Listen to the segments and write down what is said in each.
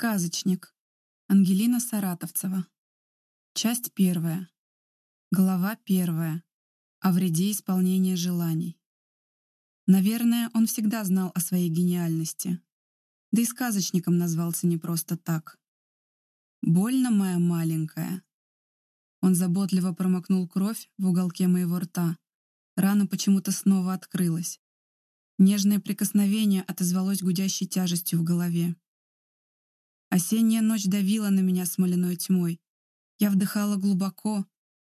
Сказочник. Ангелина Саратовцева. Часть первая. Глава первая. О вреде исполнения желаний. Наверное, он всегда знал о своей гениальности. Да и сказочником назвался не просто так. «Больно, моя маленькая». Он заботливо промокнул кровь в уголке моего рта. Рана почему-то снова открылась. Нежное прикосновение отозвалось гудящей тяжестью в голове. Осенняя ночь давила на меня смоляной тьмой. Я вдыхала глубоко,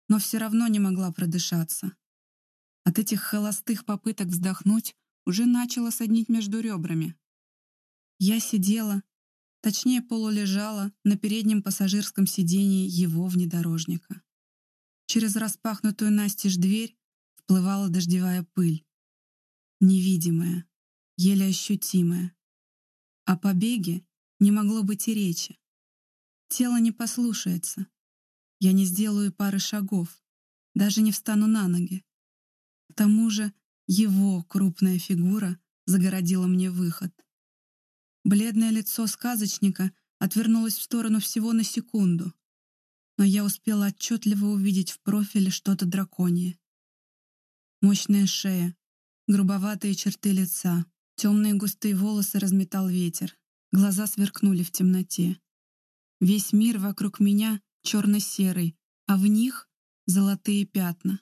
но все равно не могла продышаться. От этих холостых попыток вздохнуть уже начало соднить между ребрами. Я сидела, точнее полулежала, на переднем пассажирском сидении его внедорожника. Через распахнутую настежь дверь вплывала дождевая пыль невидимое, еле ощутимое. О побеге не могло быть и речи. Тело не послушается. Я не сделаю пары шагов, даже не встану на ноги. К тому же его крупная фигура загородила мне выход. Бледное лицо сказочника отвернулось в сторону всего на секунду, но я успела отчетливо увидеть в профиле что-то драконье. Мощная шея, Грубоватые черты лица, темные густые волосы разметал ветер, глаза сверкнули в темноте. Весь мир вокруг меня черно-серый, а в них золотые пятна.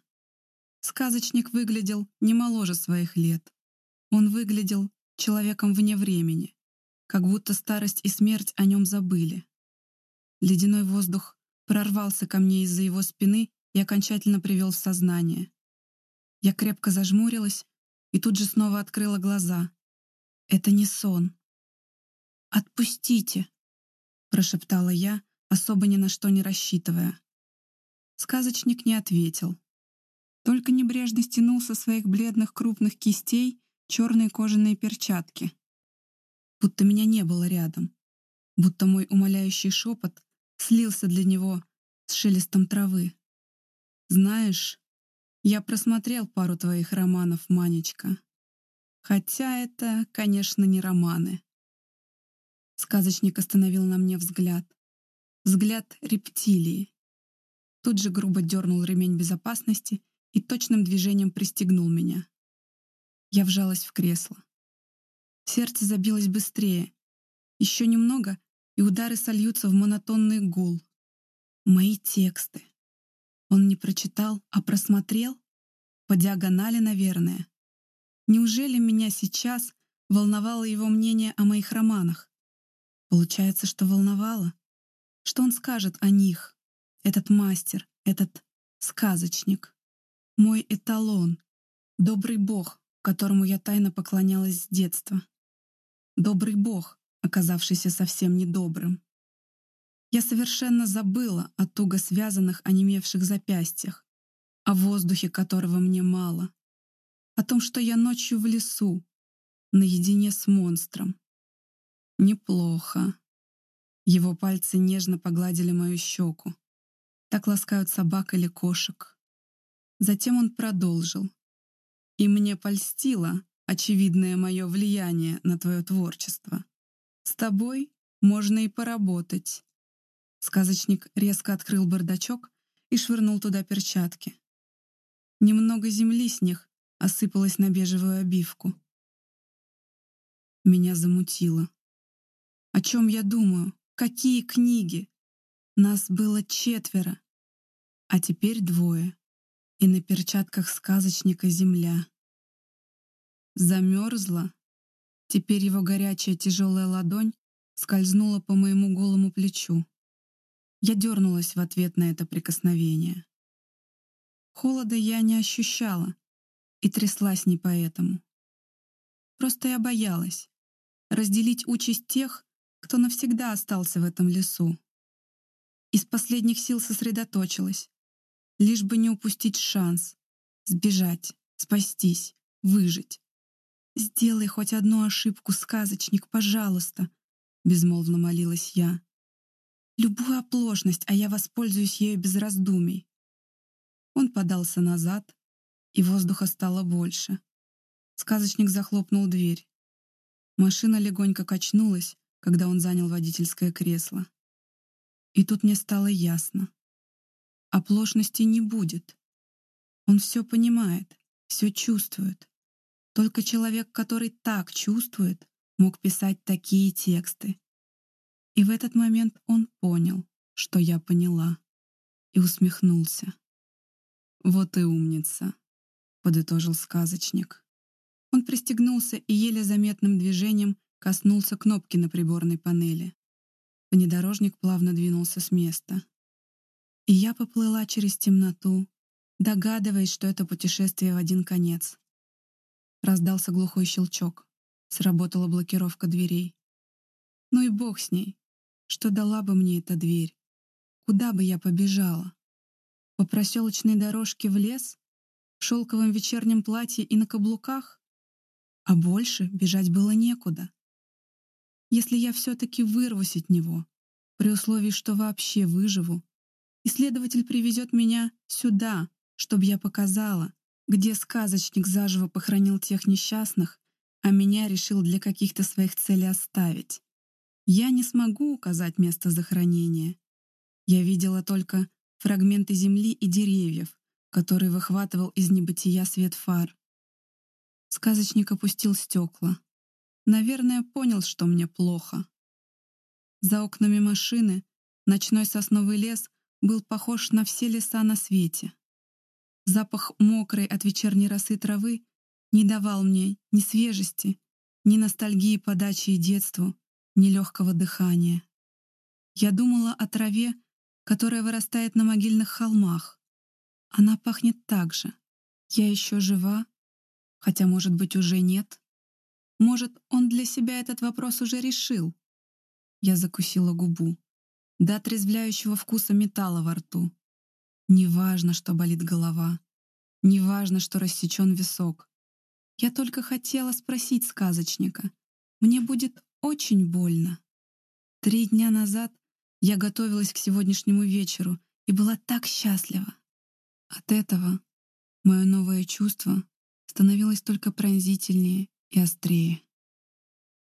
Сказочник выглядел не моложе своих лет. Он выглядел человеком вне времени, как будто старость и смерть о нем забыли. Ледяной воздух прорвался ко мне из-за его спины и окончательно привел в сознание. Я крепко зажмурилась и тут же снова открыла глаза. Это не сон. «Отпустите!» — прошептала я, особо ни на что не рассчитывая. Сказочник не ответил. Только небрежно стянул со своих бледных крупных кистей черные кожаные перчатки. Будто меня не было рядом. Будто мой умоляющий шепот слился для него с шелестом травы. «Знаешь, я просмотрел пару твоих романов, Манечка. Хотя это, конечно, не романы. Сказочник остановил на мне взгляд. Взгляд рептилии. Тут же грубо дернул ремень безопасности и точным движением пристегнул меня. Я вжалась в кресло. Сердце забилось быстрее. Еще немного, и удары сольются в монотонный гул. Мои тексты. Он не прочитал, а просмотрел? По диагонали, наверное. Неужели меня сейчас волновало его мнение о моих романах? Получается, что волновало. Что он скажет о них? Этот мастер, этот сказочник. Мой эталон. Добрый бог, которому я тайно поклонялась с детства. Добрый бог, оказавшийся совсем недобрым. Я совершенно забыла о туго связанных, онемевших запястьях, о воздухе которого мне мало, о том, что я ночью в лесу, наедине с монстром. Неплохо. Его пальцы нежно погладили мою щеку. Так ласкают собак или кошек. Затем он продолжил. И мне польстило очевидное мое влияние на твое творчество. С тобой можно и поработать. Сказочник резко открыл бардачок и швырнул туда перчатки. Немного земли с них осыпалось на бежевую обивку. Меня замутило. О чем я думаю? Какие книги? Нас было четверо, а теперь двое. И на перчатках сказочника земля. Замерзла. Теперь его горячая тяжелая ладонь скользнула по моему голому плечу. Я дернулась в ответ на это прикосновение. Холода я не ощущала и тряслась не поэтому. Просто я боялась разделить участь тех, кто навсегда остался в этом лесу. Из последних сил сосредоточилась, лишь бы не упустить шанс, сбежать, спастись, выжить. «Сделай хоть одну ошибку, сказочник, пожалуйста», — безмолвно молилась я. Любую оплошность, а я воспользуюсь ею без раздумий. Он подался назад, и воздуха стало больше. Сказочник захлопнул дверь. Машина легонько качнулась, когда он занял водительское кресло. И тут мне стало ясно. Оплошности не будет. Он все понимает, все чувствует. Только человек, который так чувствует, мог писать такие тексты. И в этот момент он понял, что я поняла, и усмехнулся. «Вот и умница», — подытожил сказочник. Он пристегнулся и еле заметным движением коснулся кнопки на приборной панели. Внедорожник плавно двинулся с места. И я поплыла через темноту, догадываясь, что это путешествие в один конец. Раздался глухой щелчок. Сработала блокировка дверей. Ну и бог с ней. Что дала бы мне эта дверь? Куда бы я побежала? По проселочной дорожке в лес? В шелковом вечернем платье и на каблуках? А больше бежать было некуда. Если я все-таки вырвусь от него, при условии, что вообще выживу, исследователь привезет меня сюда, чтобы я показала, где сказочник заживо похоронил тех несчастных, а меня решил для каких-то своих целей оставить. Я не смогу указать место захоронения. Я видела только фрагменты земли и деревьев, которые выхватывал из небытия свет фар. Сказочник опустил стекла. Наверное, понял, что мне плохо. За окнами машины ночной сосновый лес был похож на все леса на свете. Запах мокрой от вечерней росы травы не давал мне ни свежести, ни ностальгии по даче и детству, ни легкого дыхания. Я думала о траве, которая вырастает на могильных холмах. Она пахнет так же. Я еще жива, хотя, может быть, уже нет. Может, он для себя этот вопрос уже решил. Я закусила губу. До отрезвляющего вкуса металла во рту. Неважно, что болит голова. Неважно, что рассечен висок. Я только хотела спросить сказочника. Мне будет очень больно. Три дня назад я готовилась к сегодняшнему вечеру и была так счастлива. От этого мое новое чувство становилось только пронзительнее и острее.